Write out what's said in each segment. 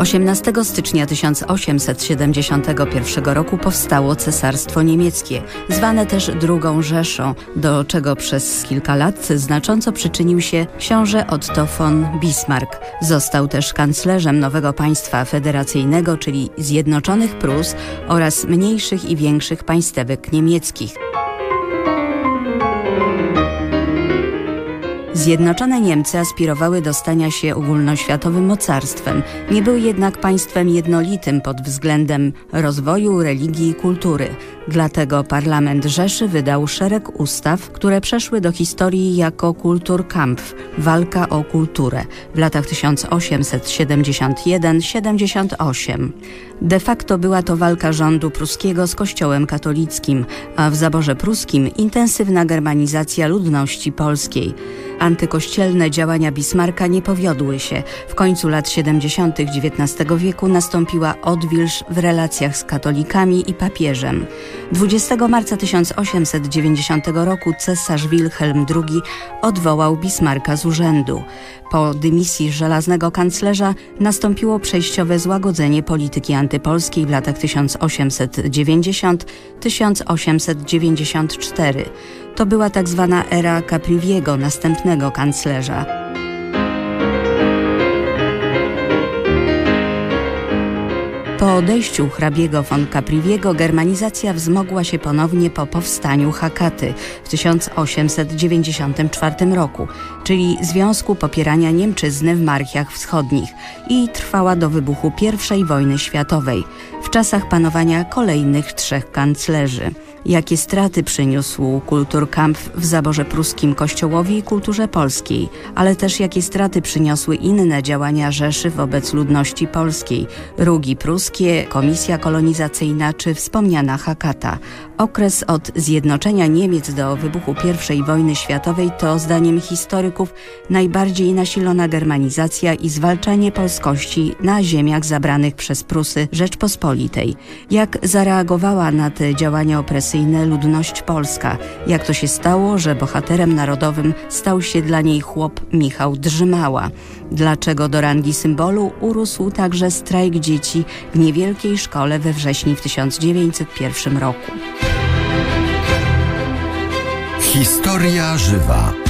18 stycznia 1871 roku powstało Cesarstwo Niemieckie, zwane też Drugą Rzeszą, do czego przez kilka lat znacząco przyczynił się książę Otto von Bismarck. Został też kanclerzem nowego państwa federacyjnego, czyli Zjednoczonych Prus oraz mniejszych i większych państewek niemieckich. Zjednoczone Niemcy aspirowały do stania się ogólnoświatowym mocarstwem. Nie były jednak państwem jednolitym pod względem rozwoju, religii i kultury. Dlatego parlament Rzeszy wydał szereg ustaw, które przeszły do historii jako Kulturkampf, walka o kulturę w latach 1871-78. De facto była to walka rządu pruskiego z kościołem katolickim, a w zaborze pruskim intensywna germanizacja ludności polskiej. Antykościelne działania Bismarka nie powiodły się. W końcu lat 70. XIX wieku nastąpiła odwilż w relacjach z katolikami i papieżem. 20 marca 1890 roku cesarz Wilhelm II odwołał Bismarka z urzędu. Po dymisji żelaznego kanclerza nastąpiło przejściowe złagodzenie polityki antypolskiej w latach 1890-1894. To była tak zwana era Capriviego, następnego kanclerza. Po odejściu hrabiego von Capriviego germanizacja wzmogła się ponownie po powstaniu Hakaty w 1894 roku, czyli Związku Popierania Niemczyzny w Marchiach Wschodnich i trwała do wybuchu I wojny światowej, w czasach panowania kolejnych trzech kanclerzy jakie straty przyniósł Kulturkampf w zaborze pruskim Kościołowi i kulturze polskiej, ale też jakie straty przyniosły inne działania Rzeszy wobec ludności polskiej, rugi pruskie, komisja kolonizacyjna czy wspomniana Hakata. Okres od zjednoczenia Niemiec do wybuchu I wojny światowej to zdaniem historyków najbardziej nasilona germanizacja i zwalczanie polskości na ziemiach zabranych przez Prusy Rzeczpospolitej. Jak zareagowała na te działania opresyjne ludność polska? Jak to się stało, że bohaterem narodowym stał się dla niej chłop Michał Drzymała? Dlaczego do rangi symbolu urósł także strajk dzieci w niewielkiej szkole we wrześniu w 1901 roku? Historia żywa.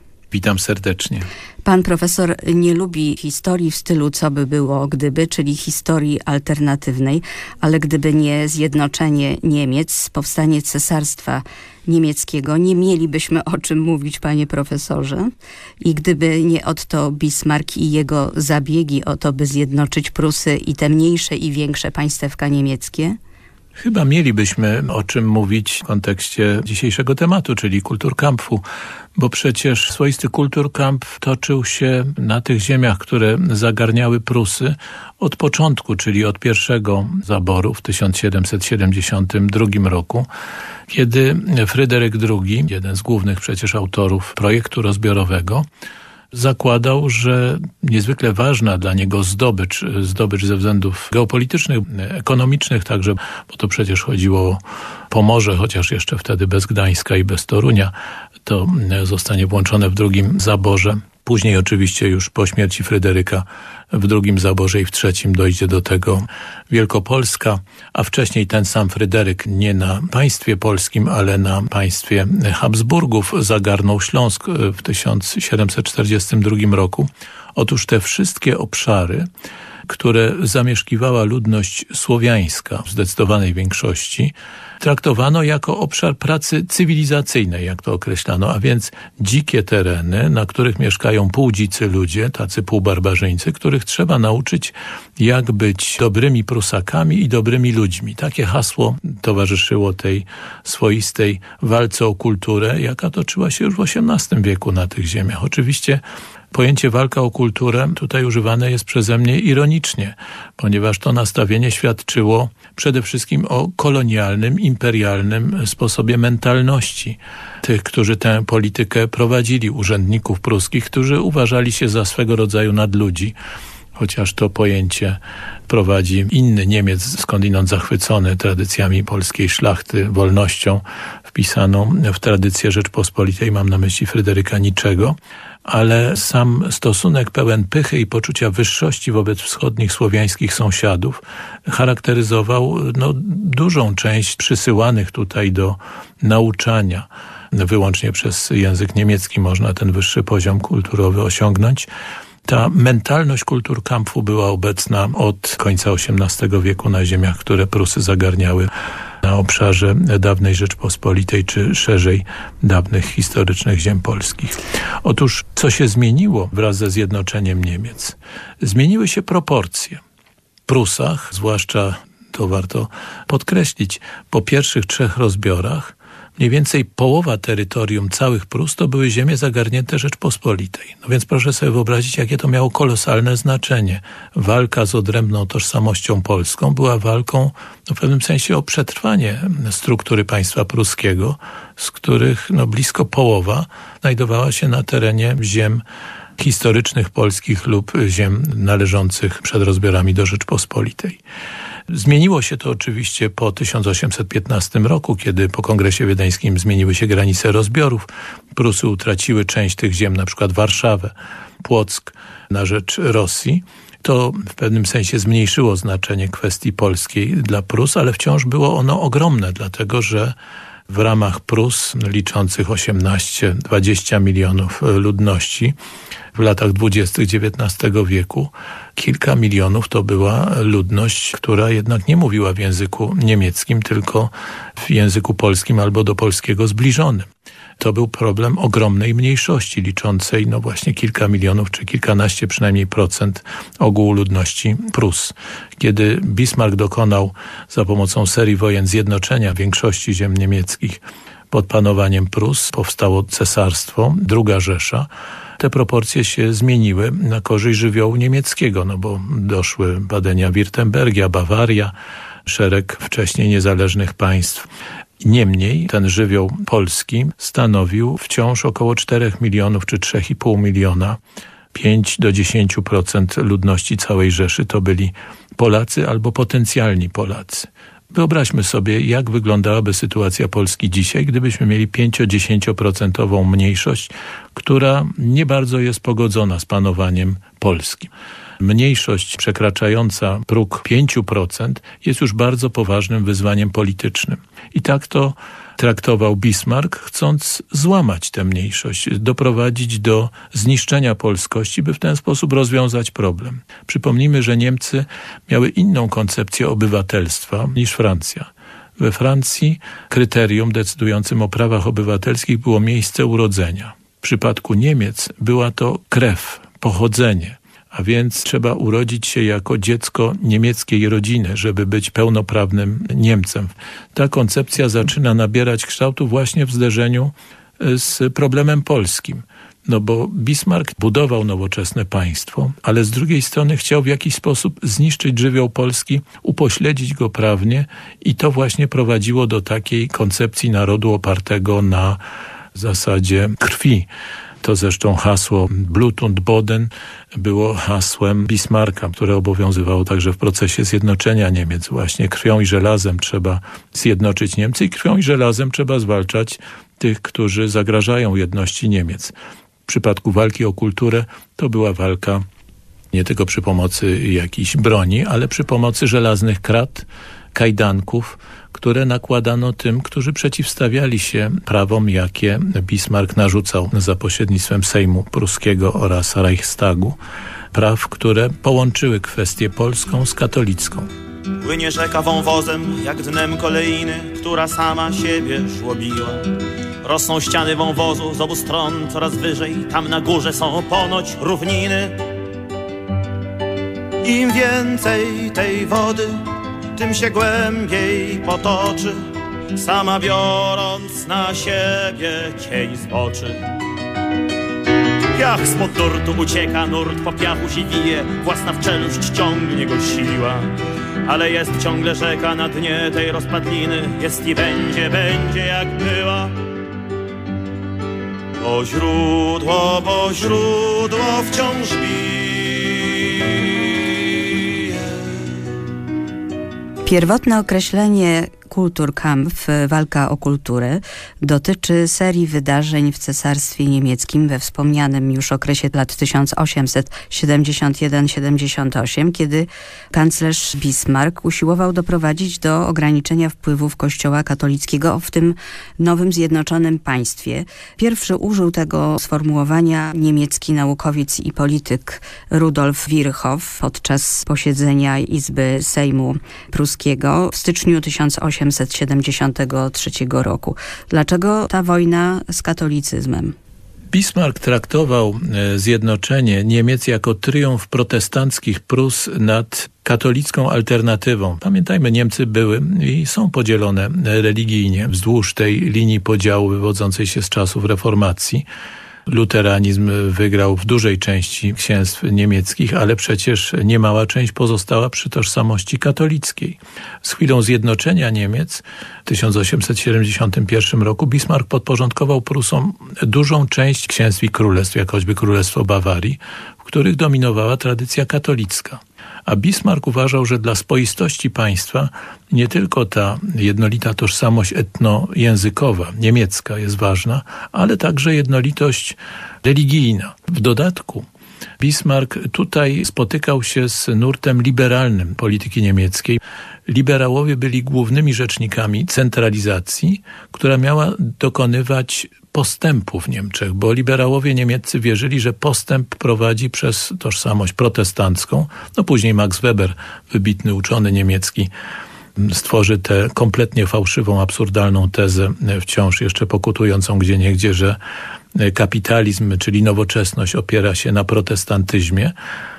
Witam serdecznie. Pan profesor nie lubi historii w stylu co by było gdyby, czyli historii alternatywnej, ale gdyby nie zjednoczenie Niemiec, powstanie cesarstwa niemieckiego, nie mielibyśmy o czym mówić, panie profesorze. I gdyby nie Otto Bismarck i jego zabiegi o to, by zjednoczyć Prusy i te mniejsze i większe państewka niemieckie, Chyba mielibyśmy o czym mówić w kontekście dzisiejszego tematu, czyli kulturkampfu, bo przecież swoisty kulturkamp toczył się na tych ziemiach, które zagarniały Prusy od początku, czyli od pierwszego zaboru w 1772 roku, kiedy Fryderyk II, jeden z głównych przecież autorów projektu rozbiorowego, zakładał, że niezwykle ważna dla niego zdobycz, zdobycz ze względów geopolitycznych, ekonomicznych także, bo to przecież chodziło o Pomorze, chociaż jeszcze wtedy bez Gdańska i bez Torunia, to zostanie włączone w drugim zaborze. Później oczywiście już po śmierci Fryderyka w drugim zaborze i w trzecim dojdzie do tego Wielkopolska, a wcześniej ten sam Fryderyk nie na państwie polskim, ale na państwie Habsburgów zagarnął Śląsk w 1742 roku. Otóż te wszystkie obszary, które zamieszkiwała ludność słowiańska w zdecydowanej większości, traktowano jako obszar pracy cywilizacyjnej, jak to określano, a więc dzikie tereny, na których mieszkają półdzicy ludzie, tacy półbarbarzyńcy, których trzeba nauczyć, jak być dobrymi Prusakami i dobrymi ludźmi. Takie hasło towarzyszyło tej swoistej walce o kulturę, jaka toczyła się już w XVIII wieku na tych ziemiach. Oczywiście Pojęcie walka o kulturę tutaj używane jest przeze mnie ironicznie, ponieważ to nastawienie świadczyło przede wszystkim o kolonialnym, imperialnym sposobie mentalności tych, którzy tę politykę prowadzili, urzędników pruskich, którzy uważali się za swego rodzaju nadludzi chociaż to pojęcie prowadzi inny Niemiec, skądinąd zachwycony tradycjami polskiej szlachty, wolnością wpisaną w tradycję Rzeczpospolitej, mam na myśli Fryderyka Niczego, ale sam stosunek pełen pychy i poczucia wyższości wobec wschodnich słowiańskich sąsiadów charakteryzował no, dużą część przysyłanych tutaj do nauczania wyłącznie przez język niemiecki można ten wyższy poziom kulturowy osiągnąć. Ta mentalność kulturkampfu była obecna od końca XVIII wieku na ziemiach, które Prusy zagarniały na obszarze dawnej Rzeczpospolitej, czy szerzej dawnych historycznych ziem polskich. Otóż, co się zmieniło wraz ze zjednoczeniem Niemiec? Zmieniły się proporcje. Prusach, zwłaszcza to warto podkreślić, po pierwszych trzech rozbiorach mniej więcej połowa terytorium całych Prus to były ziemie zagarnięte Rzeczpospolitej. No więc proszę sobie wyobrazić, jakie to miało kolosalne znaczenie. Walka z odrębną tożsamością polską była walką no, w pewnym sensie o przetrwanie struktury państwa pruskiego, z których no, blisko połowa znajdowała się na terenie ziem historycznych polskich lub ziem należących przed rozbiorami do Rzeczpospolitej. Zmieniło się to oczywiście po 1815 roku, kiedy po Kongresie Wiedeńskim zmieniły się granice rozbiorów. Prusy utraciły część tych ziem, na przykład Warszawę, Płock na rzecz Rosji. To w pewnym sensie zmniejszyło znaczenie kwestii polskiej dla Prus, ale wciąż było ono ogromne, dlatego że w ramach Prus liczących 18-20 milionów ludności w latach dwudziestych XIX wieku kilka milionów to była ludność, która jednak nie mówiła w języku niemieckim, tylko w języku polskim albo do polskiego zbliżonym. To był problem ogromnej mniejszości, liczącej no właśnie kilka milionów, czy kilkanaście przynajmniej procent ogółu ludności Prus. Kiedy Bismarck dokonał za pomocą serii wojen zjednoczenia większości ziem niemieckich pod panowaniem Prus, powstało cesarstwo, druga Rzesza, te proporcje się zmieniły na korzyść żywiołu niemieckiego, no bo doszły badania Wirtembergia, Bawaria, szereg wcześniej niezależnych państw. Niemniej ten żywioł polski stanowił wciąż około 4 milionów czy 3,5 miliona 5 do 10% ludności całej Rzeszy to byli Polacy albo potencjalni Polacy. Wyobraźmy sobie, jak wyglądałaby sytuacja Polski dzisiaj, gdybyśmy mieli 5-10% mniejszość, która nie bardzo jest pogodzona z panowaniem polskim. Mniejszość przekraczająca próg 5% jest już bardzo poważnym wyzwaniem politycznym. I tak to traktował Bismarck, chcąc złamać tę mniejszość, doprowadzić do zniszczenia polskości, by w ten sposób rozwiązać problem. Przypomnijmy, że Niemcy miały inną koncepcję obywatelstwa niż Francja. We Francji kryterium decydującym o prawach obywatelskich było miejsce urodzenia. W przypadku Niemiec była to krew, pochodzenie a więc trzeba urodzić się jako dziecko niemieckiej rodziny, żeby być pełnoprawnym Niemcem. Ta koncepcja zaczyna nabierać kształtu właśnie w zderzeniu e, z problemem polskim. No bo Bismarck budował nowoczesne państwo, ale z drugiej strony chciał w jakiś sposób zniszczyć żywioł Polski, upośledzić go prawnie i to właśnie prowadziło do takiej koncepcji narodu opartego na zasadzie krwi. To zresztą hasło Blut und Boden było hasłem Bismarcka, które obowiązywało także w procesie zjednoczenia Niemiec. Właśnie krwią i żelazem trzeba zjednoczyć Niemcy i krwią i żelazem trzeba zwalczać tych, którzy zagrażają jedności Niemiec. W przypadku walki o kulturę to była walka nie tylko przy pomocy jakiejś broni, ale przy pomocy żelaznych krat, kajdanków, które nakładano tym, którzy przeciwstawiali się prawom, jakie Bismarck narzucał za pośrednictwem Sejmu Pruskiego oraz Reichstagu. Praw, które połączyły kwestię polską z katolicką. Płynie rzeka wąwozem, jak dnem kolejny, która sama siebie żłobiła. Rosną ściany wąwozu z obu stron coraz wyżej, tam na górze są ponoć równiny. Im więcej tej wody, tym się głębiej potoczy, sama biorąc na siebie cień zboczy. piach spod nurtu ucieka, nurt po piachu się wije, własna w czeluść ciągnie go siła. Ale jest ciągle rzeka na dnie tej rozpadliny, jest i będzie, będzie jak była. O źródło, bo źródło wciąż bije. Pierwotne określenie Kulturkampf, walka o kulturę, dotyczy serii wydarzeń w Cesarstwie Niemieckim we wspomnianym już okresie lat 1871-78, kiedy kanclerz Bismarck usiłował doprowadzić do ograniczenia wpływów Kościoła katolickiego w tym nowym zjednoczonym państwie. Pierwszy użył tego sformułowania niemiecki naukowiec i polityk Rudolf Virchow podczas posiedzenia Izby Sejmu Pruskiego w styczniu 1800 1873 roku. Dlaczego ta wojna z katolicyzmem? Bismarck traktował e, zjednoczenie Niemiec jako triumf protestanckich Prus nad katolicką alternatywą. Pamiętajmy, Niemcy były i są podzielone religijnie wzdłuż tej linii podziału wywodzącej się z czasów reformacji luteranizm wygrał w dużej części księstw niemieckich, ale przecież niemała część pozostała przy tożsamości katolickiej. Z chwilą zjednoczenia Niemiec w 1871 roku Bismarck podporządkował Prusom dużą część księstw i królestw, jak choćby Królestwo Bawarii, w których dominowała tradycja katolicka. A Bismarck uważał, że dla spoistości państwa nie tylko ta jednolita tożsamość etnojęzykowa, niemiecka jest ważna, ale także jednolitość religijna. W dodatku Bismarck tutaj spotykał się z nurtem liberalnym polityki niemieckiej. Liberałowie byli głównymi rzecznikami centralizacji, która miała dokonywać postępu w Niemczech, bo liberałowie niemieccy wierzyli, że postęp prowadzi przez tożsamość protestancką. No później Max Weber, wybitny uczony niemiecki, stworzy tę kompletnie fałszywą, absurdalną tezę, wciąż jeszcze pokutującą gdzieniegdzie, że kapitalizm, czyli nowoczesność opiera się na protestantyzmie.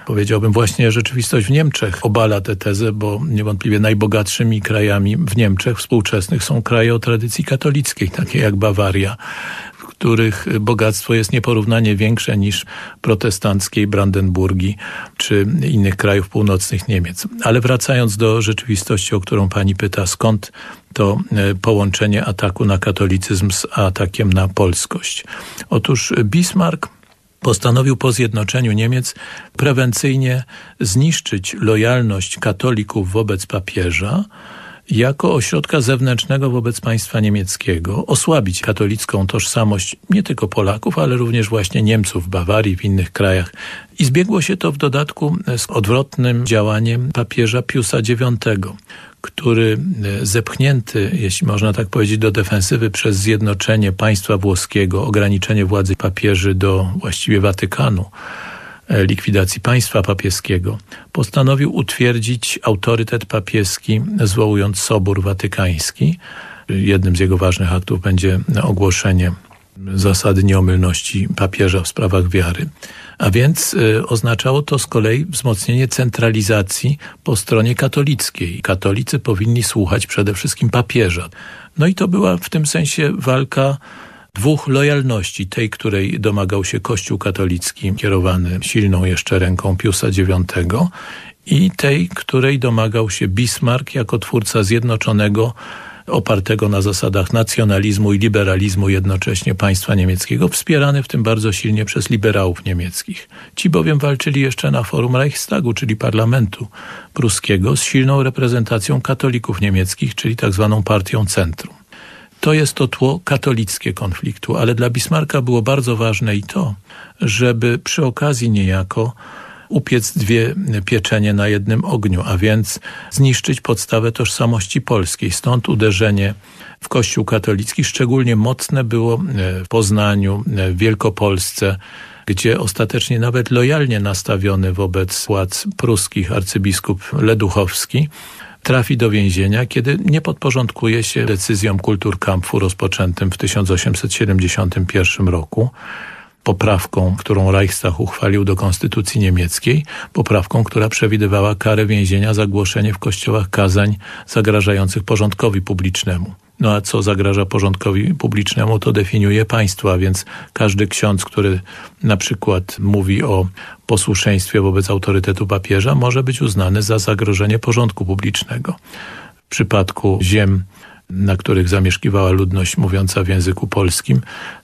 Powiedziałbym właśnie rzeczywistość w Niemczech obala tę tezę, bo niewątpliwie najbogatszymi krajami w Niemczech współczesnych są kraje o tradycji katolickiej, takie jak Bawaria, których bogactwo jest nieporównanie większe niż protestanckiej Brandenburgii czy innych krajów północnych Niemiec. Ale wracając do rzeczywistości, o którą pani pyta, skąd to e, połączenie ataku na katolicyzm z atakiem na polskość. Otóż Bismarck postanowił po zjednoczeniu Niemiec prewencyjnie zniszczyć lojalność katolików wobec papieża, jako ośrodka zewnętrznego wobec państwa niemieckiego, osłabić katolicką tożsamość nie tylko Polaków, ale również właśnie Niemców w Bawarii, w innych krajach. I zbiegło się to w dodatku z odwrotnym działaniem papieża Piusa IX, który e, zepchnięty, jeśli można tak powiedzieć, do defensywy przez zjednoczenie państwa włoskiego, ograniczenie władzy papieży do właściwie Watykanu, e, likwidacji państwa papieskiego, postanowił utwierdzić autorytet papieski, zwołując Sobór Watykański. Jednym z jego ważnych aktów będzie ogłoszenie zasady nieomylności papieża w sprawach wiary. A więc y, oznaczało to z kolei wzmocnienie centralizacji po stronie katolickiej. Katolicy powinni słuchać przede wszystkim papieża. No i to była w tym sensie walka dwóch lojalności, tej, której domagał się Kościół katolicki, kierowany silną jeszcze ręką Piusa IX i tej, której domagał się Bismarck jako twórca zjednoczonego opartego na zasadach nacjonalizmu i liberalizmu jednocześnie państwa niemieckiego, wspierany w tym bardzo silnie przez liberałów niemieckich. Ci bowiem walczyli jeszcze na forum Reichstagu, czyli parlamentu pruskiego, z silną reprezentacją katolików niemieckich, czyli tak zwaną partią centrum. To jest to tło katolickie konfliktu, ale dla Bismarcka było bardzo ważne i to, żeby przy okazji niejako upiec dwie pieczenie na jednym ogniu, a więc zniszczyć podstawę tożsamości polskiej. Stąd uderzenie w Kościół katolicki szczególnie mocne było e, w Poznaniu, e, w Wielkopolsce, gdzie ostatecznie nawet lojalnie nastawiony wobec władz pruskich arcybiskup Leduchowski trafi do więzienia, kiedy nie podporządkuje się decyzjom Kulturkampfu rozpoczętym w 1871 roku poprawką, którą Reichstag uchwalił do konstytucji niemieckiej, poprawką, która przewidywała karę więzienia za głoszenie w kościołach kazań zagrażających porządkowi publicznemu. No a co zagraża porządkowi publicznemu, to definiuje państwo, a więc każdy ksiądz, który na przykład mówi o posłuszeństwie wobec autorytetu papieża, może być uznany za zagrożenie porządku publicznego. W przypadku ziem, na których zamieszkiwała ludność mówiąca w języku polskim,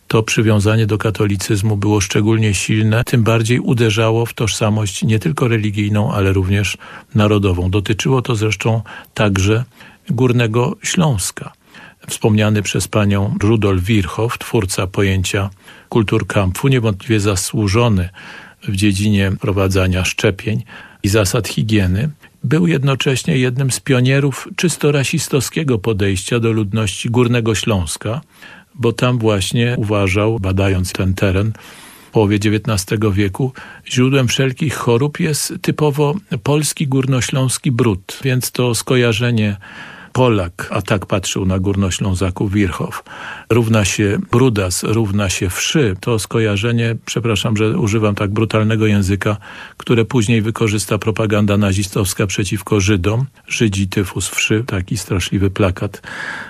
to przywiązanie do katolicyzmu było szczególnie silne, tym bardziej uderzało w tożsamość nie tylko religijną, ale również narodową. Dotyczyło to zresztą także Górnego Śląska. Wspomniany przez panią Rudolf Wirchow, twórca pojęcia kulturkampfu, niewątpliwie zasłużony w dziedzinie prowadzenia szczepień i zasad higieny, był jednocześnie jednym z pionierów czysto rasistowskiego podejścia do ludności Górnego Śląska, bo tam właśnie uważał, badając ten teren, w połowie XIX wieku źródłem wszelkich chorób jest typowo polski górnośląski brud, więc to skojarzenie Polak, a tak patrzył na Górnoślązaków Wirchow, równa się Brudas, równa się Wszy, to skojarzenie, przepraszam, że używam tak brutalnego języka, które później wykorzysta propaganda nazistowska przeciwko Żydom. Żydzi, tyfus, Wszy, taki straszliwy plakat.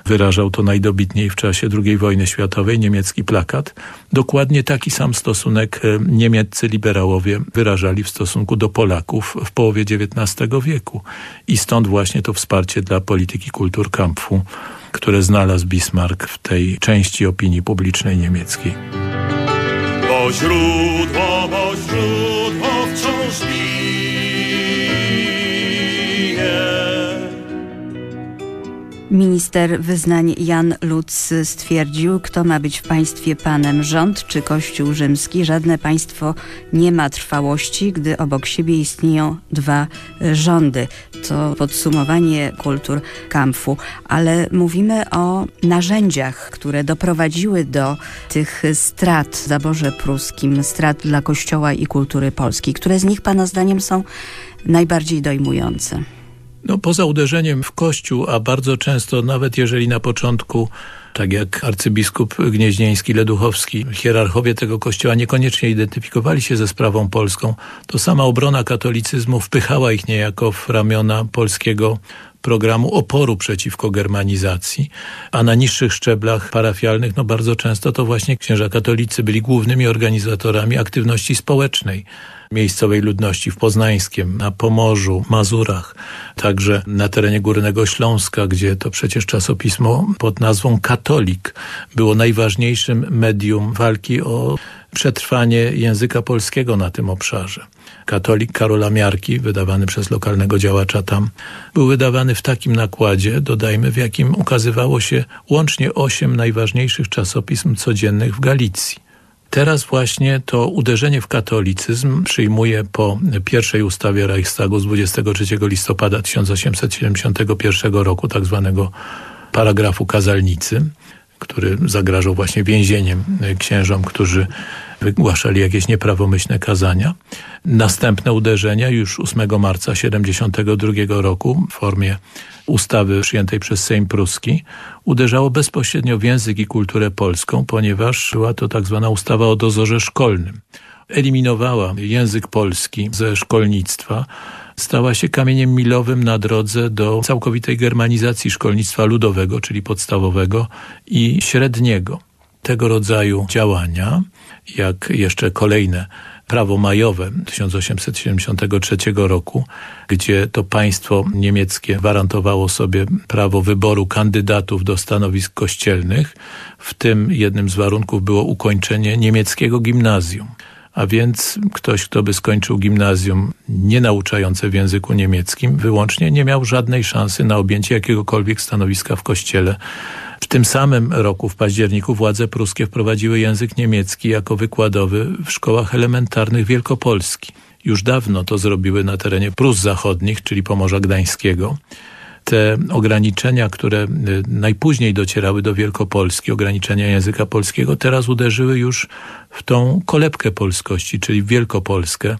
Wyrażał to najdobitniej w czasie II wojny światowej, niemiecki plakat. Dokładnie taki sam stosunek e, niemieccy liberałowie wyrażali w stosunku do Polaków w połowie XIX wieku. I stąd właśnie to wsparcie dla polityki Kulturkampfu, które znalazł Bismarck w tej części opinii publicznej niemieckiej. Bo źródło, bo źródło Minister wyznań Jan Lutz stwierdził, kto ma być w państwie panem rząd czy Kościół rzymski. Żadne państwo nie ma trwałości, gdy obok siebie istnieją dwa rządy. To podsumowanie kultur Kampfu, ale mówimy o narzędziach, które doprowadziły do tych strat w zaborze pruskim, strat dla Kościoła i kultury polskiej. Które z nich pana zdaniem są najbardziej dojmujące? No, poza uderzeniem w kościół, a bardzo często, nawet jeżeli na początku, tak jak arcybiskup gnieźnieński, Leduchowski, hierarchowie tego kościoła niekoniecznie identyfikowali się ze sprawą polską, to sama obrona katolicyzmu wpychała ich niejako w ramiona polskiego programu oporu przeciwko germanizacji, a na niższych szczeblach parafialnych no bardzo często to właśnie księża katolicy byli głównymi organizatorami aktywności społecznej miejscowej ludności w Poznańskiem, na Pomorzu, Mazurach, także na terenie Górnego Śląska, gdzie to przecież czasopismo pod nazwą Katolik było najważniejszym medium walki o przetrwanie języka polskiego na tym obszarze. Katolik Karola Miarki, wydawany przez lokalnego działacza tam, był wydawany w takim nakładzie, dodajmy, w jakim ukazywało się łącznie osiem najważniejszych czasopism codziennych w Galicji. Teraz właśnie to uderzenie w katolicyzm przyjmuje po pierwszej ustawie Reichstagu z 23 listopada 1871 roku, tak zwanego paragrafu kazalnicy, który zagrażał właśnie więzieniem księżom, którzy wygłaszali jakieś nieprawomyślne kazania. Następne uderzenia już 8 marca 1972 roku w formie ustawy przyjętej przez Sejm Pruski uderzało bezpośrednio w język i kulturę polską, ponieważ była to tak zwana ustawa o dozorze szkolnym. Eliminowała język polski ze szkolnictwa, stała się kamieniem milowym na drodze do całkowitej germanizacji szkolnictwa ludowego, czyli podstawowego i średniego. Tego rodzaju działania, jak jeszcze kolejne prawo majowe 1873 roku, gdzie to państwo niemieckie gwarantowało sobie prawo wyboru kandydatów do stanowisk kościelnych. W tym jednym z warunków było ukończenie niemieckiego gimnazjum a więc ktoś, kto by skończył gimnazjum nie nauczające w języku niemieckim, wyłącznie nie miał żadnej szansy na objęcie jakiegokolwiek stanowiska w kościele. W tym samym roku, w październiku, władze pruskie wprowadziły język niemiecki jako wykładowy w szkołach elementarnych Wielkopolski. Już dawno to zrobiły na terenie Prus Zachodnich, czyli Pomorza Gdańskiego te ograniczenia, które y, najpóźniej docierały do Wielkopolski, ograniczenia języka polskiego, teraz uderzyły już w tą kolebkę polskości, czyli Wielkopolskę.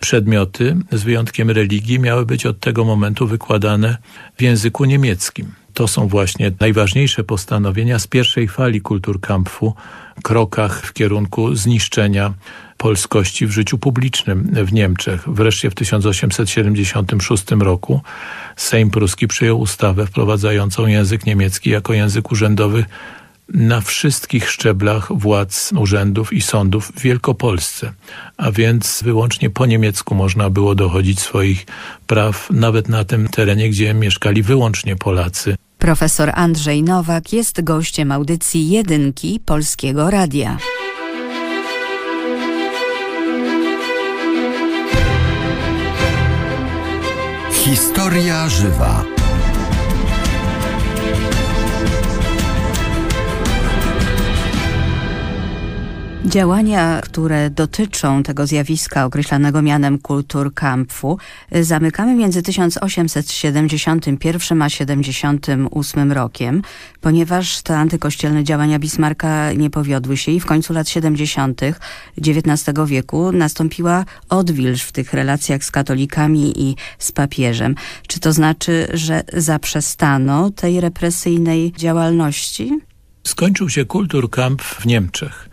Przedmioty, z wyjątkiem religii, miały być od tego momentu wykładane w języku niemieckim. To są właśnie najważniejsze postanowienia z pierwszej fali Kulturkampfu, krokach w kierunku zniszczenia polskości w życiu publicznym w Niemczech. Wreszcie w 1876 roku Sejm pruski przyjął ustawę wprowadzającą język niemiecki jako język urzędowy na wszystkich szczeblach władz, urzędów i sądów w Wielkopolsce, a więc wyłącznie po niemiecku można było dochodzić swoich praw nawet na tym terenie, gdzie mieszkali wyłącznie Polacy. Profesor Andrzej Nowak jest gościem audycji Jedynki Polskiego Radia. Historia żywa. Działania, które dotyczą tego zjawiska określanego mianem Kulturkampfu zamykamy między 1871 a 78 rokiem, ponieważ te antykościelne działania Bismarcka nie powiodły się i w końcu lat 70. XIX wieku nastąpiła odwilż w tych relacjach z katolikami i z papieżem. Czy to znaczy, że zaprzestano tej represyjnej działalności? Skończył się Kulturkampf w Niemczech.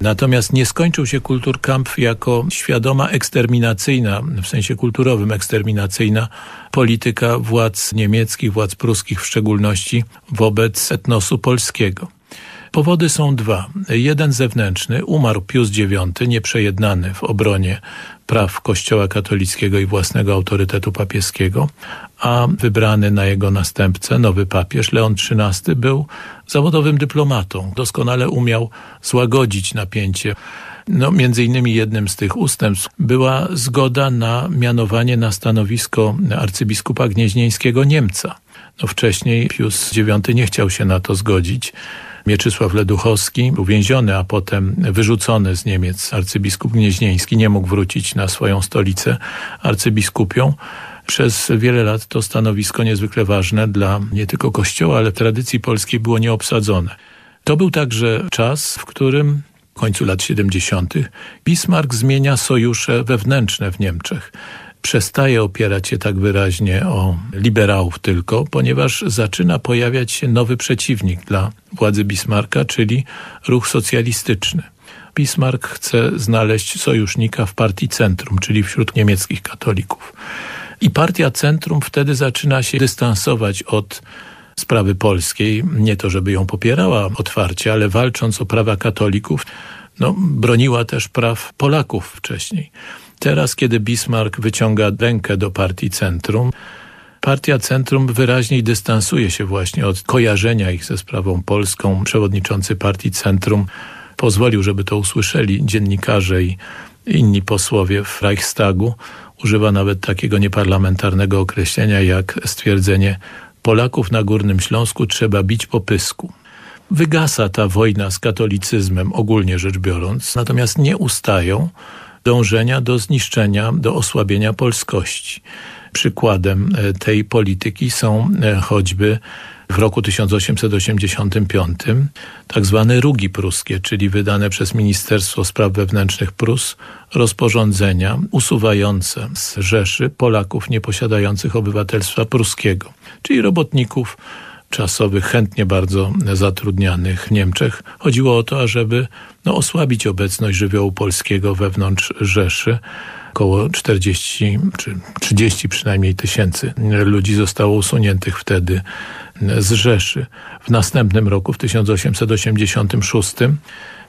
Natomiast nie skończył się Kulturkampf jako świadoma eksterminacyjna, w sensie kulturowym eksterminacyjna polityka władz niemieckich, władz pruskich w szczególności wobec etnosu polskiego. Powody są dwa. Jeden zewnętrzny, umarł Pius IX, nieprzejednany w obronie praw Kościoła katolickiego i własnego autorytetu papieskiego, a wybrany na jego następcę nowy papież Leon XIII był zawodowym dyplomatą. Doskonale umiał złagodzić napięcie. No, między innymi jednym z tych ustępstw była zgoda na mianowanie na stanowisko arcybiskupa gnieźnieńskiego Niemca. No, wcześniej Pius IX nie chciał się na to zgodzić. Mieczysław Leduchowski, uwięziony, a potem wyrzucony z Niemiec arcybiskup gnieźnieński, nie mógł wrócić na swoją stolicę arcybiskupią. Przez wiele lat to stanowisko niezwykle ważne dla nie tylko Kościoła, ale tradycji polskiej było nieobsadzone. To był także czas, w którym w końcu lat 70. Bismarck zmienia sojusze wewnętrzne w Niemczech przestaje opierać się tak wyraźnie o liberałów tylko, ponieważ zaczyna pojawiać się nowy przeciwnik dla władzy Bismarcka, czyli ruch socjalistyczny. Bismarck chce znaleźć sojusznika w partii Centrum, czyli wśród niemieckich katolików. I partia Centrum wtedy zaczyna się dystansować od sprawy polskiej. Nie to, żeby ją popierała otwarcie, ale walcząc o prawa katolików, no, broniła też praw Polaków wcześniej. Teraz, kiedy Bismarck wyciąga rękę do partii Centrum, Partia Centrum wyraźniej dystansuje się właśnie od kojarzenia ich ze sprawą polską. Przewodniczący partii Centrum pozwolił, żeby to usłyszeli dziennikarze i inni posłowie w Reichstagu. Używa nawet takiego nieparlamentarnego określenia jak stwierdzenie Polaków na Górnym Śląsku trzeba bić po pysku. Wygasa ta wojna z katolicyzmem ogólnie rzecz biorąc, natomiast nie ustają dążenia do zniszczenia, do osłabienia polskości. Przykładem e, tej polityki są e, choćby w roku 1885 tak zwane rugi pruskie, czyli wydane przez Ministerstwo Spraw Wewnętrznych Prus rozporządzenia usuwające z Rzeszy Polaków nieposiadających obywatelstwa pruskiego, czyli robotników czasowych, chętnie bardzo zatrudnianych Niemczech. Chodziło o to, ażeby no, osłabić obecność żywiołu polskiego wewnątrz Rzeszy. Około 40 czy 30 przynajmniej tysięcy ludzi zostało usuniętych wtedy z Rzeszy. W następnym roku, w 1886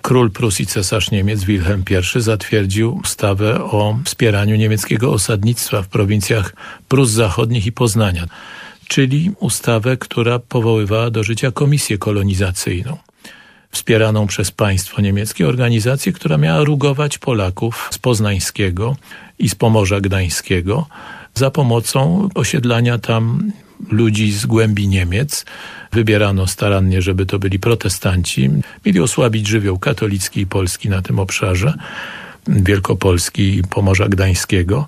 król Prus i cesarz Niemiec Wilhelm I zatwierdził ustawę o wspieraniu niemieckiego osadnictwa w prowincjach Prus Zachodnich i Poznania czyli ustawę, która powoływała do życia komisję kolonizacyjną wspieraną przez państwo niemieckie, organizację, która miała rugować Polaków z Poznańskiego i z Pomorza Gdańskiego za pomocą osiedlania tam ludzi z głębi Niemiec. Wybierano starannie, żeby to byli protestanci. Mieli osłabić żywioł katolicki i polski na tym obszarze, Wielkopolski i Pomorza Gdańskiego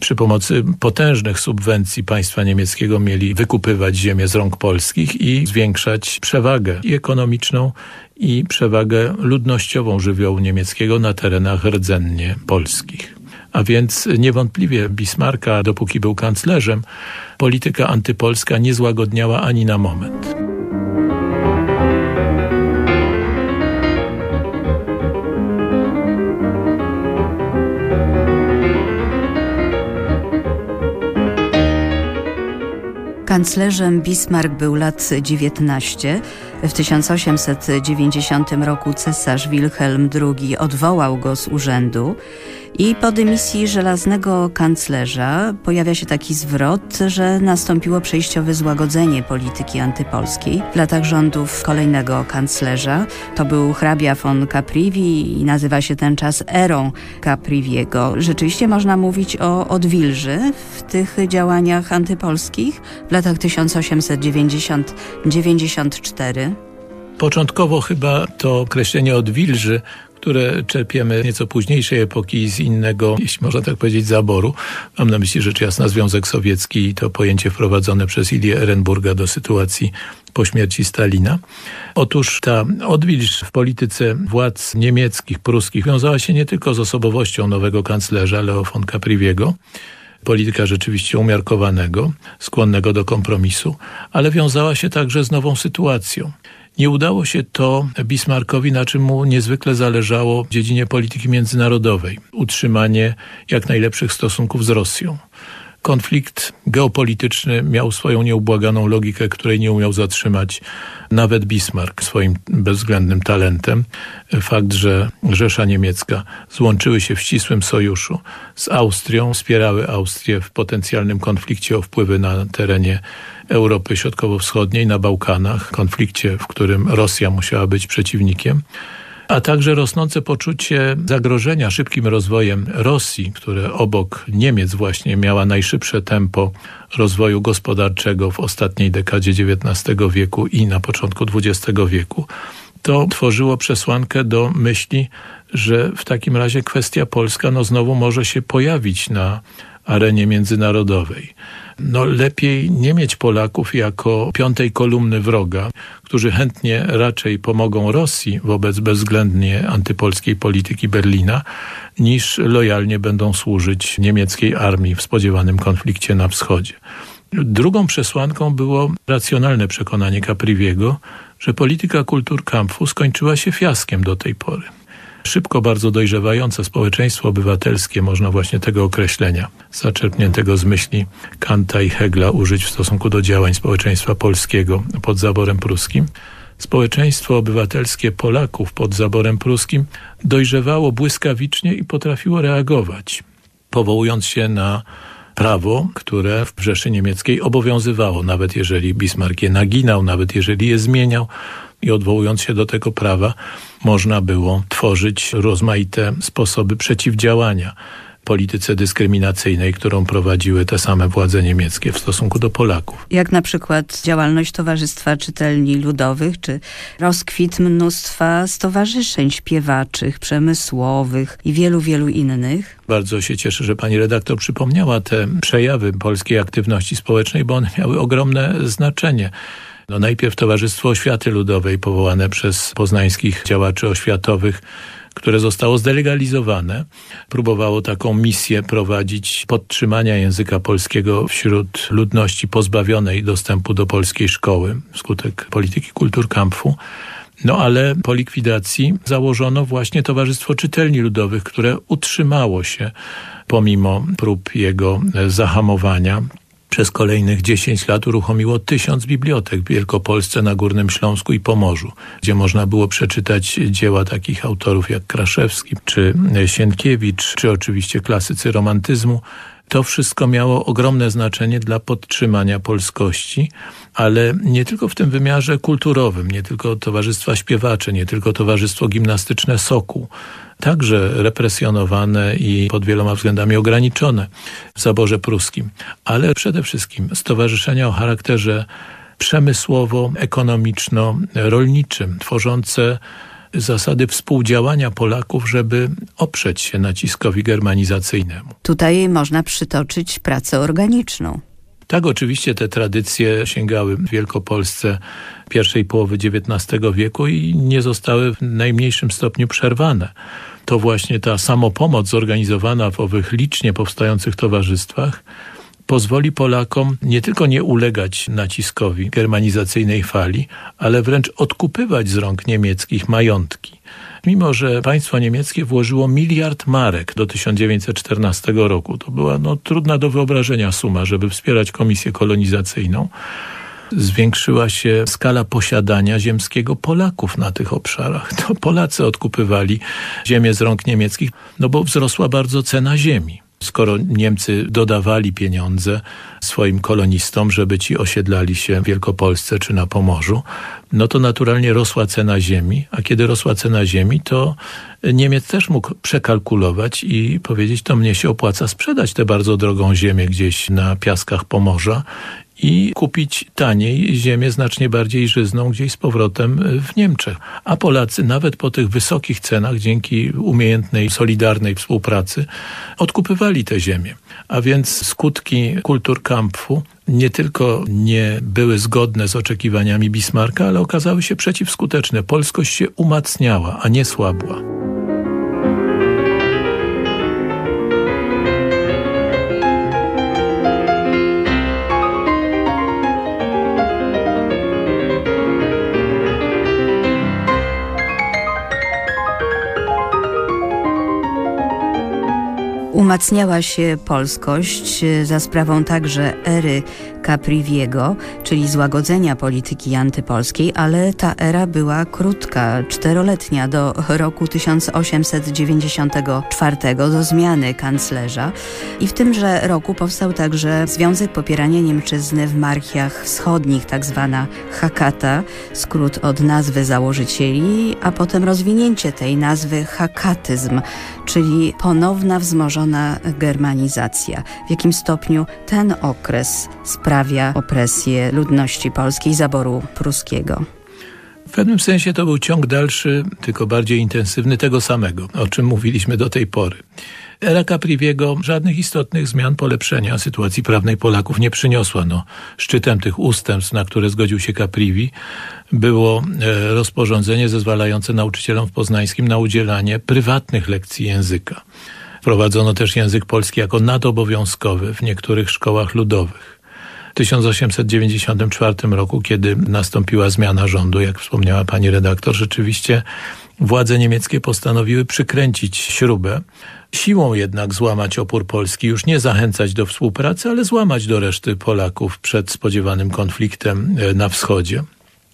przy pomocy potężnych subwencji państwa niemieckiego mieli wykupywać ziemię z rąk polskich i zwiększać przewagę i ekonomiczną i przewagę ludnościową żywiołu niemieckiego na terenach rdzennie polskich. A więc niewątpliwie Bismarcka, dopóki był kanclerzem, polityka antypolska nie złagodniała ani na moment. Kanclerzem Bismarck był lat 19. W 1890 roku cesarz Wilhelm II odwołał go z urzędu i po dymisji żelaznego kanclerza pojawia się taki zwrot, że nastąpiło przejściowe złagodzenie polityki antypolskiej. W latach rządów kolejnego kanclerza to był hrabia von Caprivi i nazywa się ten czas erą Capriviego. Rzeczywiście można mówić o odwilży w tych działaniach antypolskich w latach 1890-94. Początkowo chyba to określenie odwilży które czerpiemy nieco późniejszej epoki z innego, jeśli można tak powiedzieć, zaboru. Mam na myśli rzecz jasna Związek Sowiecki i to pojęcie wprowadzone przez Ilię Ehrenburga do sytuacji po śmierci Stalina. Otóż ta odwilż w polityce władz niemieckich, pruskich wiązała się nie tylko z osobowością nowego kanclerza Leo von Capriviego, polityka rzeczywiście umiarkowanego, skłonnego do kompromisu, ale wiązała się także z nową sytuacją. Nie udało się to Bismarckowi, na czym mu niezwykle zależało w dziedzinie polityki międzynarodowej. Utrzymanie jak najlepszych stosunków z Rosją. Konflikt geopolityczny miał swoją nieubłaganą logikę, której nie umiał zatrzymać nawet Bismarck swoim bezwzględnym talentem. Fakt, że Rzesza Niemiecka złączyły się w ścisłym sojuszu z Austrią, wspierały Austrię w potencjalnym konflikcie o wpływy na terenie Europy Środkowo-Wschodniej, na Bałkanach, konflikcie, w którym Rosja musiała być przeciwnikiem a także rosnące poczucie zagrożenia szybkim rozwojem Rosji, które obok Niemiec właśnie miała najszybsze tempo rozwoju gospodarczego w ostatniej dekadzie XIX wieku i na początku XX wieku, to tworzyło przesłankę do myśli, że w takim razie kwestia polska no znowu może się pojawić na arenie międzynarodowej. No lepiej nie mieć Polaków jako piątej kolumny wroga, którzy chętnie raczej pomogą Rosji wobec bezwzględnie antypolskiej polityki Berlina, niż lojalnie będą służyć niemieckiej armii w spodziewanym konflikcie na wschodzie. Drugą przesłanką było racjonalne przekonanie Capriviego, że polityka kulturkampfu skończyła się fiaskiem do tej pory szybko bardzo dojrzewające społeczeństwo obywatelskie, można właśnie tego określenia, zaczerpniętego z myśli Kanta i Hegla użyć w stosunku do działań społeczeństwa polskiego pod zaborem pruskim. Społeczeństwo obywatelskie Polaków pod zaborem pruskim dojrzewało błyskawicznie i potrafiło reagować, powołując się na prawo, które w Rzeszy Niemieckiej obowiązywało, nawet jeżeli Bismarck je naginał, nawet jeżeli je zmieniał, i odwołując się do tego prawa można było tworzyć rozmaite sposoby przeciwdziałania polityce dyskryminacyjnej, którą prowadziły te same władze niemieckie w stosunku do Polaków. Jak na przykład działalność Towarzystwa Czytelni Ludowych, czy rozkwit mnóstwa stowarzyszeń śpiewaczych, przemysłowych i wielu, wielu innych. Bardzo się cieszę, że pani redaktor przypomniała te przejawy polskiej aktywności społecznej, bo one miały ogromne znaczenie. No najpierw Towarzystwo Oświaty Ludowej powołane przez poznańskich działaczy oświatowych które zostało zdelegalizowane. Próbowało taką misję prowadzić podtrzymania języka polskiego wśród ludności pozbawionej dostępu do polskiej szkoły wskutek polityki kulturkampfu. No ale po likwidacji założono właśnie Towarzystwo Czytelni Ludowych, które utrzymało się pomimo prób jego zahamowania przez kolejnych 10 lat uruchomiło tysiąc bibliotek w Wielkopolsce, na Górnym Śląsku i Pomorzu, gdzie można było przeczytać dzieła takich autorów jak Kraszewski, czy Sienkiewicz, czy oczywiście klasycy romantyzmu. To wszystko miało ogromne znaczenie dla podtrzymania polskości, ale nie tylko w tym wymiarze kulturowym, nie tylko Towarzystwa Śpiewacze, nie tylko Towarzystwo Gimnastyczne Soku, także represjonowane i pod wieloma względami ograniczone w zaborze pruskim, ale przede wszystkim stowarzyszenia o charakterze przemysłowo-ekonomiczno-rolniczym, tworzące zasady współdziałania Polaków, żeby oprzeć się naciskowi germanizacyjnemu. Tutaj można przytoczyć pracę organiczną. Tak, oczywiście te tradycje sięgały w Wielkopolsce pierwszej połowy XIX wieku i nie zostały w najmniejszym stopniu przerwane. To właśnie ta samopomoc zorganizowana w owych licznie powstających towarzystwach pozwoli Polakom nie tylko nie ulegać naciskowi germanizacyjnej fali, ale wręcz odkupywać z rąk niemieckich majątki. Mimo, że państwo niemieckie włożyło miliard marek do 1914 roku, to była no, trudna do wyobrażenia suma, żeby wspierać komisję kolonizacyjną, zwiększyła się skala posiadania ziemskiego Polaków na tych obszarach. To Polacy odkupywali ziemię z rąk niemieckich, no bo wzrosła bardzo cena ziemi skoro Niemcy dodawali pieniądze swoim kolonistom, żeby ci osiedlali się w Wielkopolsce czy na Pomorzu, no to naturalnie rosła cena ziemi, a kiedy rosła cena ziemi, to Niemiec też mógł przekalkulować i powiedzieć, to mnie się opłaca sprzedać tę bardzo drogą ziemię gdzieś na piaskach Pomorza i kupić taniej ziemię znacznie bardziej żyzną gdzieś z powrotem w Niemczech. A Polacy nawet po tych wysokich cenach, dzięki umiejętnej, solidarnej współpracy, odkupywali te ziemię. A więc skutki kulturkampfu nie tylko nie były zgodne z oczekiwaniami Bismarcka, ale okazały się przeciwskuteczne. Polskość się umacniała, a nie słabła. Umacniała się polskość e, za sprawą także ery Capriviego, czyli złagodzenia polityki antypolskiej, ale ta era była krótka, czteroletnia do roku 1894, do zmiany kanclerza. I w tymże roku powstał także Związek Popierania Niemczyzny w Marchiach Wschodnich, tak zwana Hakata, skrót od nazwy założycieli, a potem rozwinięcie tej nazwy hakatyzm, czyli ponowna wzmożona germanizacja. W jakim stopniu ten okres opresję ludności polskiej zaboru pruskiego? W pewnym sensie to był ciąg dalszy, tylko bardziej intensywny tego samego, o czym mówiliśmy do tej pory. Era Capriviego żadnych istotnych zmian polepszenia sytuacji prawnej Polaków nie przyniosła. No, szczytem tych ustępstw, na które zgodził się Caprivi, było e, rozporządzenie zezwalające nauczycielom w Poznańskim na udzielanie prywatnych lekcji języka. Wprowadzono też język polski jako nadobowiązkowy w niektórych szkołach ludowych. W 1894 roku, kiedy nastąpiła zmiana rządu, jak wspomniała pani redaktor, rzeczywiście władze niemieckie postanowiły przykręcić śrubę, siłą jednak złamać opór Polski, już nie zachęcać do współpracy, ale złamać do reszty Polaków przed spodziewanym konfliktem e, na wschodzie.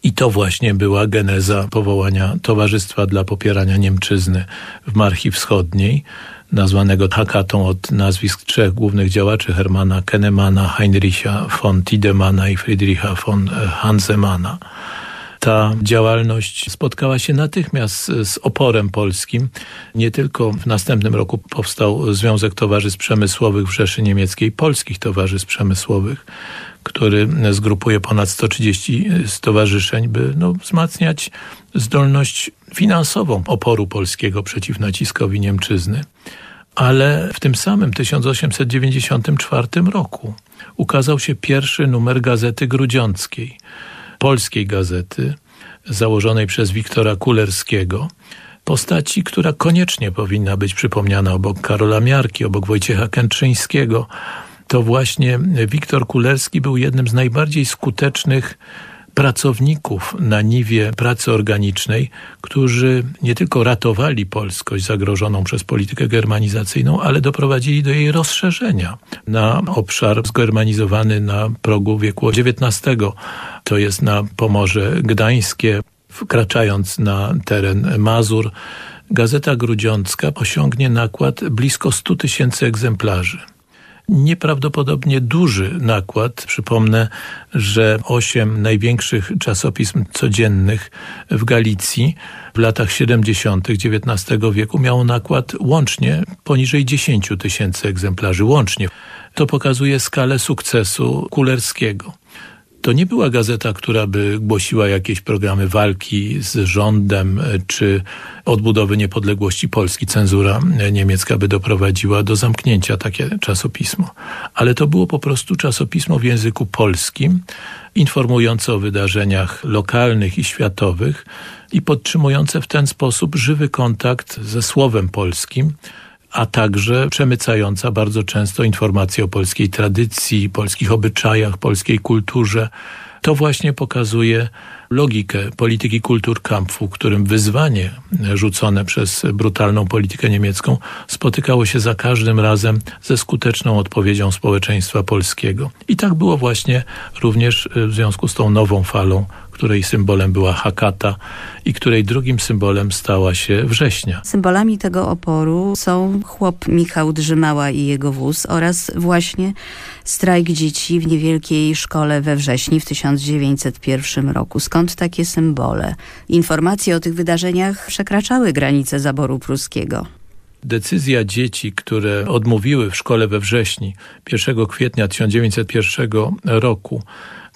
I to właśnie była geneza powołania Towarzystwa dla Popierania Niemczyzny w Marchi Wschodniej, nazwanego Hakatą od nazwisk trzech głównych działaczy Hermana Kennemana, Heinricha von Tiedemana i Friedricha von e, Hansemana ta działalność spotkała się natychmiast z oporem polskim. Nie tylko w następnym roku powstał Związek Towarzystw Przemysłowych w Rzeszy Niemieckiej, Polskich Towarzystw Przemysłowych, który zgrupuje ponad 130 stowarzyszeń, by no, wzmacniać zdolność finansową oporu polskiego przeciw naciskowi Niemczyzny. Ale w tym samym 1894 roku ukazał się pierwszy numer Gazety Grudziąckiej, polskiej gazety, założonej przez Wiktora Kulerskiego, postaci, która koniecznie powinna być przypomniana obok Karola Miarki, obok Wojciecha Kętrzyńskiego, to właśnie Wiktor Kulerski był jednym z najbardziej skutecznych pracowników na niwie pracy organicznej, którzy nie tylko ratowali polskość zagrożoną przez politykę germanizacyjną, ale doprowadzili do jej rozszerzenia na obszar zgermanizowany na progu wieku XIX. To jest na Pomorze Gdańskie, wkraczając na teren Mazur. Gazeta Grudziącka osiągnie nakład blisko 100 tysięcy egzemplarzy nieprawdopodobnie duży nakład. Przypomnę, że osiem największych czasopism codziennych w Galicji w latach 70. XIX wieku miało nakład łącznie poniżej 10 tysięcy egzemplarzy. Łącznie. To pokazuje skalę sukcesu Kulerskiego. To nie była gazeta, która by głosiła jakieś programy walki z rządem e, czy odbudowy niepodległości Polski. Cenzura e, niemiecka by doprowadziła do zamknięcia takie czasopismo. Ale to było po prostu czasopismo w języku polskim, informujące o wydarzeniach lokalnych i światowych i podtrzymujące w ten sposób żywy kontakt ze słowem polskim, a także przemycająca bardzo często informacje o polskiej tradycji, polskich obyczajach, polskiej kulturze, To właśnie pokazuje logikę polityki Kulturkampfu, którym wyzwanie rzucone przez brutalną politykę niemiecką spotykało się za każdym razem ze skuteczną odpowiedzią społeczeństwa polskiego. I tak było właśnie również w związku z tą nową falą której symbolem była Hakata i której drugim symbolem stała się września. Symbolami tego oporu są chłop Michał Drzymała i jego wóz oraz właśnie strajk dzieci w niewielkiej szkole we wrześni w 1901 roku. Skąd takie symbole? Informacje o tych wydarzeniach przekraczały granice zaboru pruskiego. Decyzja dzieci, które odmówiły w szkole we wrześni 1 kwietnia 1901 roku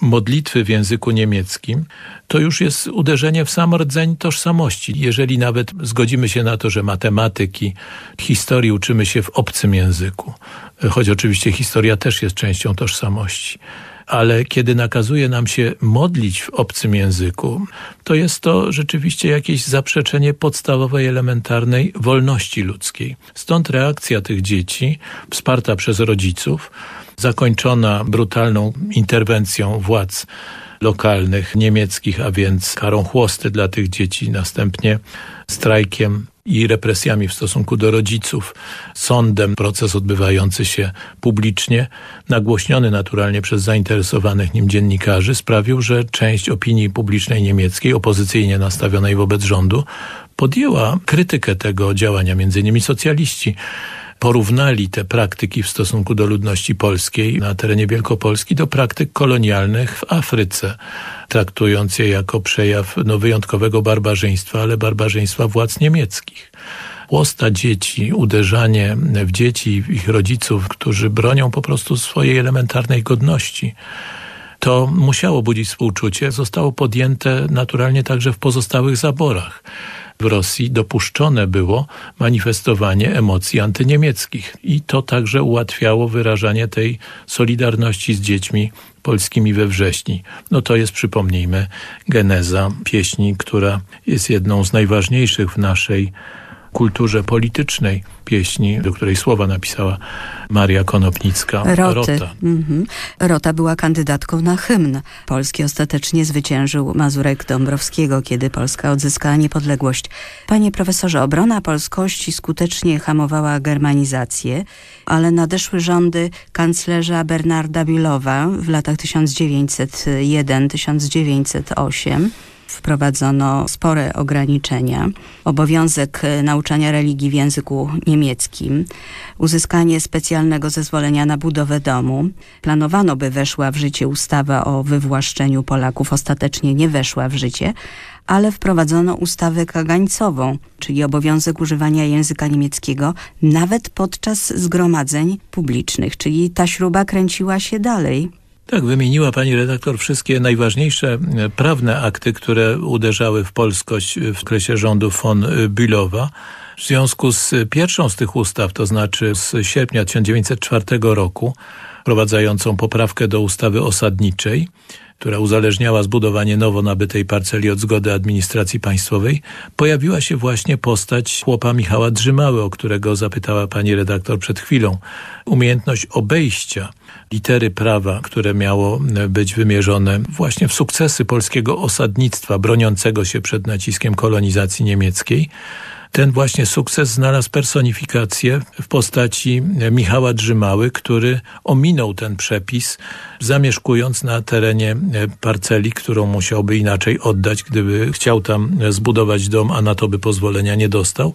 modlitwy w języku niemieckim, to już jest uderzenie w sam rdzeń tożsamości. Jeżeli nawet zgodzimy się na to, że matematyki, historii uczymy się w obcym języku, choć oczywiście historia też jest częścią tożsamości, ale kiedy nakazuje nam się modlić w obcym języku, to jest to rzeczywiście jakieś zaprzeczenie podstawowej, elementarnej wolności ludzkiej. Stąd reakcja tych dzieci, wsparta przez rodziców, zakończona brutalną interwencją władz lokalnych, niemieckich, a więc karą chłosty dla tych dzieci, następnie strajkiem i represjami w stosunku do rodziców, sądem, proces odbywający się publicznie, nagłośniony naturalnie przez zainteresowanych nim dziennikarzy, sprawił, że część opinii publicznej niemieckiej, opozycyjnie nastawionej wobec rządu, podjęła krytykę tego działania, między innymi socjaliści porównali te praktyki w stosunku do ludności polskiej na terenie Wielkopolski do praktyk kolonialnych w Afryce, traktując je jako przejaw no, wyjątkowego barbarzyństwa, ale barbarzyństwa władz niemieckich łosta dzieci, uderzanie w dzieci, w ich rodziców, którzy bronią po prostu swojej elementarnej godności. To musiało budzić współczucie, zostało podjęte naturalnie także w pozostałych zaborach w Rosji dopuszczone było manifestowanie emocji antyniemieckich i to także ułatwiało wyrażanie tej solidarności z dziećmi polskimi we wrześni. No to jest, przypomnijmy, geneza pieśni, która jest jedną z najważniejszych w naszej kulturze politycznej pieśni, do której słowa napisała Maria Konopnicka. Roty. Rota. Mhm. Rota była kandydatką na hymn. Polski ostatecznie zwyciężył Mazurek Dąbrowskiego, kiedy Polska odzyskała niepodległość. Panie profesorze, obrona polskości skutecznie hamowała germanizację, ale nadeszły rządy kanclerza Bernarda Bülowa w latach 1901-1908 wprowadzono spore ograniczenia. Obowiązek e, nauczania religii w języku niemieckim, uzyskanie specjalnego zezwolenia na budowę domu. Planowano, by weszła w życie ustawa o wywłaszczeniu Polaków. Ostatecznie nie weszła w życie, ale wprowadzono ustawę kagańcową, czyli obowiązek używania języka niemieckiego nawet podczas zgromadzeń publicznych, czyli ta śruba kręciła się dalej. Tak, wymieniła pani redaktor wszystkie najważniejsze e, prawne akty, które uderzały w polskość w okresie rządów von Bülowa. W związku z pierwszą z tych ustaw, to znaczy z sierpnia 1904 roku, wprowadzającą poprawkę do ustawy osadniczej, która uzależniała zbudowanie nowo nabytej parceli od zgody administracji państwowej, pojawiła się właśnie postać chłopa Michała Drzymały, o którego zapytała pani redaktor przed chwilą. Umiejętność obejścia litery prawa, które miało być wymierzone właśnie w sukcesy polskiego osadnictwa broniącego się przed naciskiem kolonizacji niemieckiej, ten właśnie sukces znalazł personifikację w postaci Michała Drzymały, który ominął ten przepis, zamieszkując na terenie parceli, którą musiałby inaczej oddać, gdyby chciał tam zbudować dom, a na to by pozwolenia nie dostał.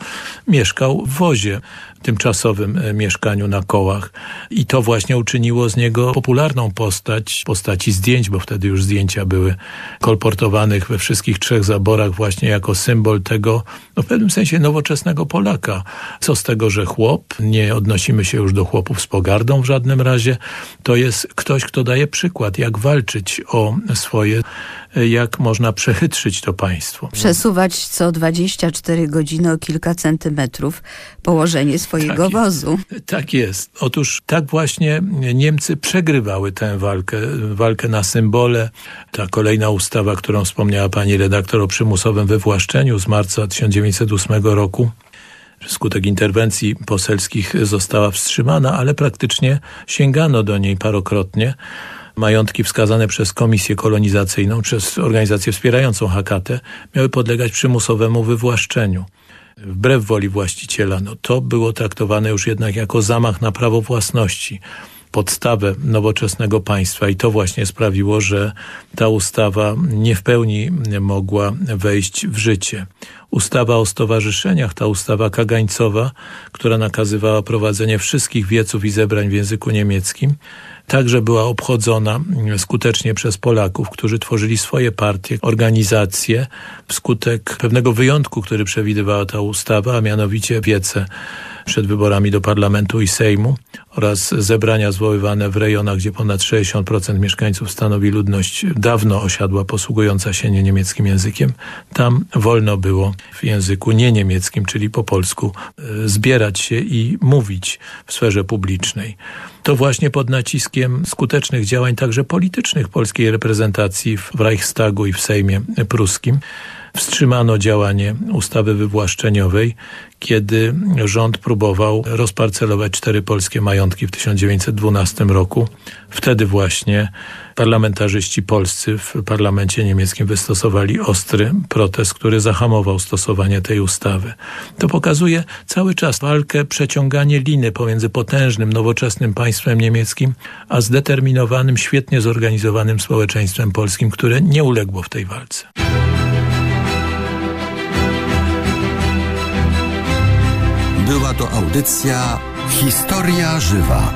Mieszkał w wozie tymczasowym e, mieszkaniu na kołach. I to właśnie uczyniło z niego popularną postać, postaci zdjęć, bo wtedy już zdjęcia były kolportowanych we wszystkich trzech zaborach właśnie jako symbol tego, no w pewnym sensie nowoczesnego Polaka. Co z tego, że chłop, nie odnosimy się już do chłopów z pogardą w żadnym razie, to jest ktoś, kto daje przykład, jak walczyć o swoje jak można przechytrzyć to państwo. Przesuwać co 24 godziny o kilka centymetrów położenie swojego tak wozu. Jest. Tak jest. Otóż tak właśnie Niemcy przegrywały tę walkę, walkę na symbole. Ta kolejna ustawa, którą wspomniała pani redaktor o przymusowym wywłaszczeniu z marca 1908 roku, Skutek interwencji poselskich została wstrzymana, ale praktycznie sięgano do niej parokrotnie majątki wskazane przez komisję kolonizacyjną, przez organizację wspierającą Hakatę, miały podlegać przymusowemu wywłaszczeniu wbrew woli właściciela, no to było traktowane już jednak jako zamach na prawo własności podstawę nowoczesnego państwa i to właśnie sprawiło, że ta ustawa nie w pełni mogła wejść w życie. Ustawa o stowarzyszeniach, ta ustawa kagańcowa, która nakazywała prowadzenie wszystkich wieców i zebrań w języku niemieckim, także była obchodzona skutecznie przez Polaków, którzy tworzyli swoje partie, organizacje wskutek pewnego wyjątku, który przewidywała ta ustawa, a mianowicie wiece przed wyborami do parlamentu i Sejmu oraz zebrania zwoływane w rejonach, gdzie ponad 60% mieszkańców stanowi ludność dawno osiadła, posługująca się niemieckim językiem. Tam wolno było w języku niemieckim, czyli po polsku, e, zbierać się i mówić w sferze publicznej. To właśnie pod naciskiem skutecznych działań także politycznych polskiej reprezentacji w Reichstagu i w Sejmie pruskim wstrzymano działanie ustawy wywłaszczeniowej, kiedy rząd próbował rozparcelować cztery polskie majątki w 1912 roku. Wtedy właśnie parlamentarzyści polscy w parlamencie niemieckim wystosowali ostry protest, który zahamował stosowanie tej ustawy. To pokazuje cały czas walkę, przeciąganie liny pomiędzy potężnym, nowoczesnym państwem niemieckim, a zdeterminowanym, świetnie zorganizowanym społeczeństwem polskim, które nie uległo w tej walce. Była to audycja Historia Żywa.